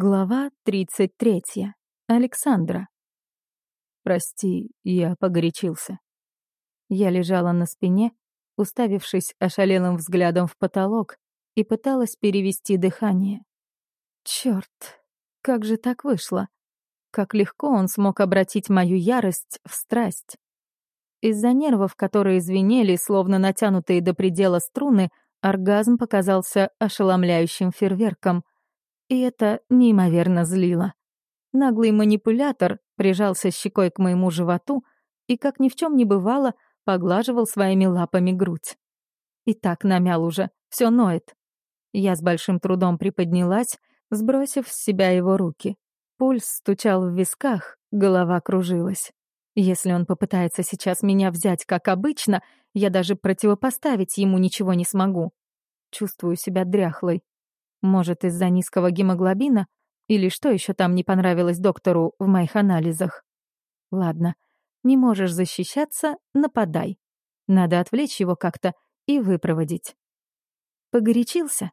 Глава 33. Александра. Прости, я погорячился. Я лежала на спине, уставившись ошалелым взглядом в потолок, и пыталась перевести дыхание. Чёрт, как же так вышло? Как легко он смог обратить мою ярость в страсть. Из-за нервов, которые звенели, словно натянутые до предела струны, оргазм показался ошеломляющим фейерверком — и это неимоверно злило. Наглый манипулятор прижался щекой к моему животу и, как ни в чем не бывало, поглаживал своими лапами грудь. И так намял уже, все ноет. Я с большим трудом приподнялась, сбросив с себя его руки. Пульс стучал в висках, голова кружилась. Если он попытается сейчас меня взять, как обычно, я даже противопоставить ему ничего не смогу. Чувствую себя дряхлой. Может, из-за низкого гемоглобина? Или что еще там не понравилось доктору в моих анализах? Ладно, не можешь защищаться — нападай. Надо отвлечь его как-то и выпроводить. Погорячился?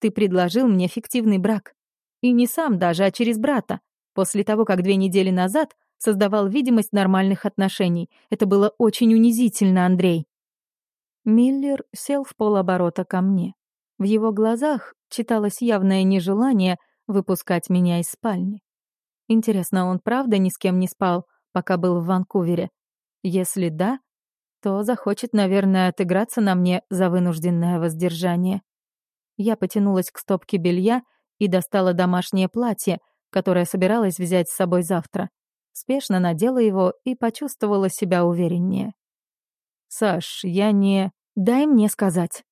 Ты предложил мне фиктивный брак. И не сам даже, а через брата. После того, как две недели назад создавал видимость нормальных отношений. Это было очень унизительно, Андрей. Миллер сел в полоборота ко мне. В его глазах читалось явное нежелание выпускать меня из спальни. Интересно, он правда ни с кем не спал, пока был в Ванкувере? Если да, то захочет, наверное, отыграться на мне за вынужденное воздержание. Я потянулась к стопке белья и достала домашнее платье, которое собиралась взять с собой завтра. Спешно надела его и почувствовала себя увереннее. «Саш, я не...» «Дай мне сказать».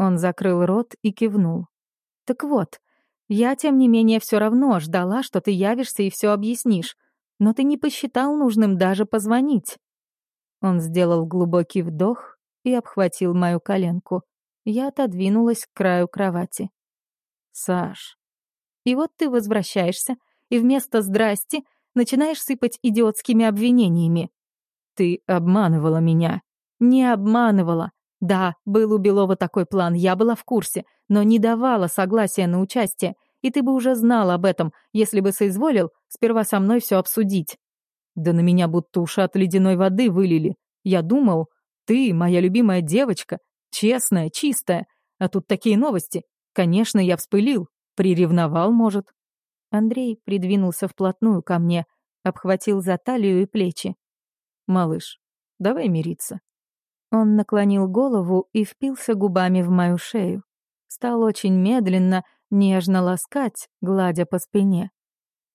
Он закрыл рот и кивнул. Так вот, я, тем не менее, все равно ждала, что ты явишься и все объяснишь, но ты не посчитал нужным даже позвонить. Он сделал глубокий вдох и обхватил мою коленку. Я отодвинулась к краю кровати. «Саш». И вот ты возвращаешься, и вместо «здрасти» начинаешь сыпать идиотскими обвинениями. «Ты обманывала меня». «Не обманывала. Да, был у Белова такой план, я была в курсе, но не давала согласия на участие, и ты бы уже знал об этом, если бы соизволил сперва со мной все обсудить. Да на меня будто ушат ледяной воды вылили. Я думал, ты, моя любимая девочка, честная, чистая, а тут такие новости. Конечно, я вспылил, приревновал, может. Андрей придвинулся вплотную ко мне, обхватил за талию и плечи. «Малыш, давай мириться. Он наклонил голову и впился губами в мою шею. Стал очень медленно, нежно ласкать, гладя по спине.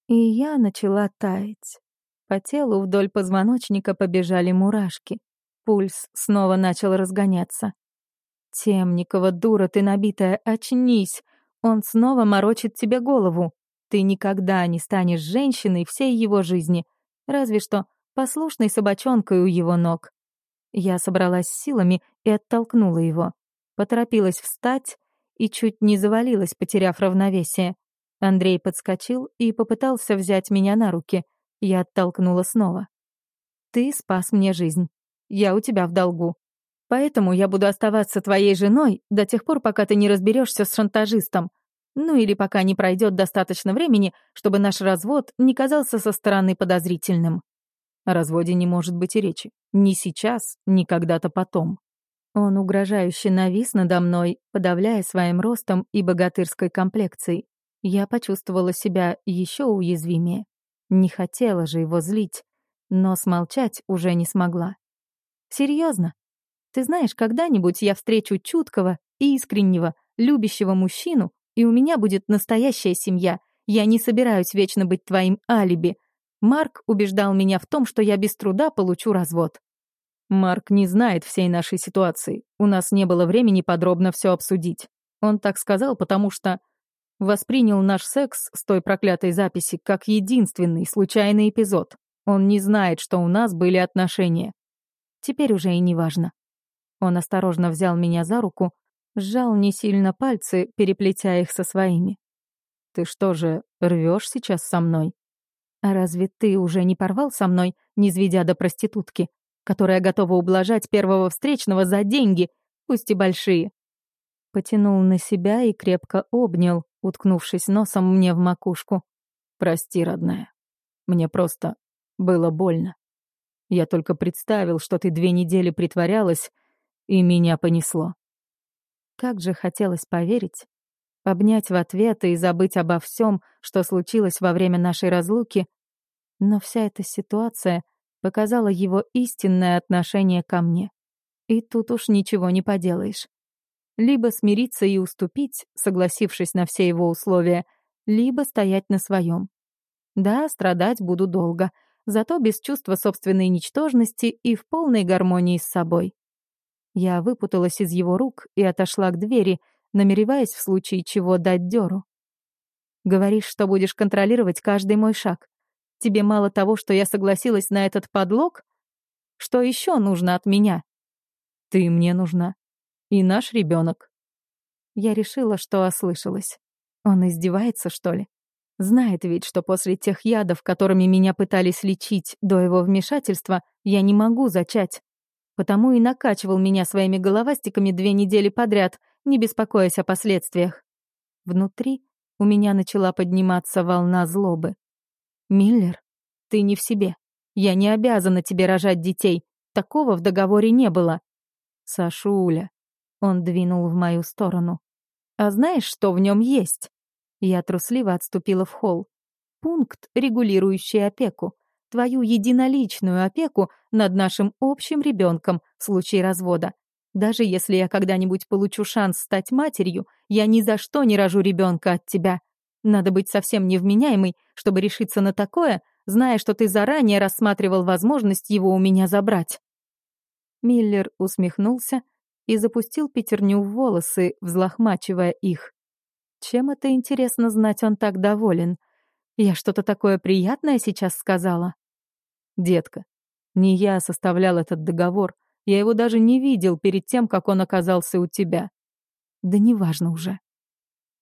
И я начала таять. По телу вдоль позвоночника побежали мурашки. Пульс снова начал разгоняться. «Темникова, дура ты набитая, очнись! Он снова морочит тебе голову. Ты никогда не станешь женщиной всей его жизни, разве что послушной собачонкой у его ног. Я собралась силами и оттолкнула его. Поторопилась встать и чуть не завалилась, потеряв равновесие. Андрей подскочил и попытался взять меня на руки. Я оттолкнула снова. «Ты спас мне жизнь. Я у тебя в долгу. Поэтому я буду оставаться твоей женой до тех пор, пока ты не разберешься с шантажистом. Ну или пока не пройдет достаточно времени, чтобы наш развод не казался со стороны подозрительным». О разводе не может быть и речи. Ни сейчас, ни когда-то потом. Он угрожающе навис надо мной, подавляя своим ростом и богатырской комплекцией. Я почувствовала себя еще уязвимее. Не хотела же его злить, но смолчать уже не смогла. Серьезно? Ты знаешь, когда-нибудь я встречу чуткого, искреннего, любящего мужчину, и у меня будет настоящая семья. Я не собираюсь вечно быть твоим алиби, Марк убеждал меня в том, что я без труда получу развод. Марк не знает всей нашей ситуации. У нас не было времени подробно все обсудить. Он так сказал, потому что воспринял наш секс с той проклятой записи как единственный случайный эпизод. Он не знает, что у нас были отношения. Теперь уже и не важно. Он осторожно взял меня за руку, сжал не сильно пальцы, переплетя их со своими. «Ты что же, рвешь сейчас со мной?» А разве ты уже не порвал со мной, не низведя до проститутки, которая готова ублажать первого встречного за деньги, пусть и большие?» Потянул на себя и крепко обнял, уткнувшись носом мне в макушку. «Прости, родная. Мне просто было больно. Я только представил, что ты две недели притворялась, и меня понесло». Как же хотелось поверить, обнять в ответ и забыть обо всем, что случилось во время нашей разлуки, но вся эта ситуация показала его истинное отношение ко мне. И тут уж ничего не поделаешь. Либо смириться и уступить, согласившись на все его условия, либо стоять на своем. Да, страдать буду долго, зато без чувства собственной ничтожности и в полной гармонии с собой. Я выпуталась из его рук и отошла к двери, намереваясь в случае чего дать дёру. Говоришь, что будешь контролировать каждый мой шаг. Тебе мало того, что я согласилась на этот подлог? Что еще нужно от меня? Ты мне нужна. И наш ребенок. Я решила, что ослышалась. Он издевается, что ли? Знает ведь, что после тех ядов, которыми меня пытались лечить до его вмешательства, я не могу зачать. Потому и накачивал меня своими головастиками две недели подряд, не беспокоясь о последствиях. Внутри у меня начала подниматься волна злобы. «Миллер, ты не в себе. Я не обязана тебе рожать детей. Такого в договоре не было». «Сашуля». Он двинул в мою сторону. «А знаешь, что в нем есть?» Я трусливо отступила в холл. «Пункт, регулирующий опеку. Твою единоличную опеку над нашим общим ребенком в случае развода. Даже если я когда-нибудь получу шанс стать матерью, я ни за что не рожу ребенка от тебя. Надо быть совсем невменяемой, чтобы решиться на такое, зная, что ты заранее рассматривал возможность его у меня забрать». Миллер усмехнулся и запустил пятерню в волосы, взлохмачивая их. Чем это интересно знать, он так доволен? Я что-то такое приятное сейчас сказала? Детка, не я составлял этот договор. Я его даже не видел перед тем, как он оказался у тебя. Да неважно уже.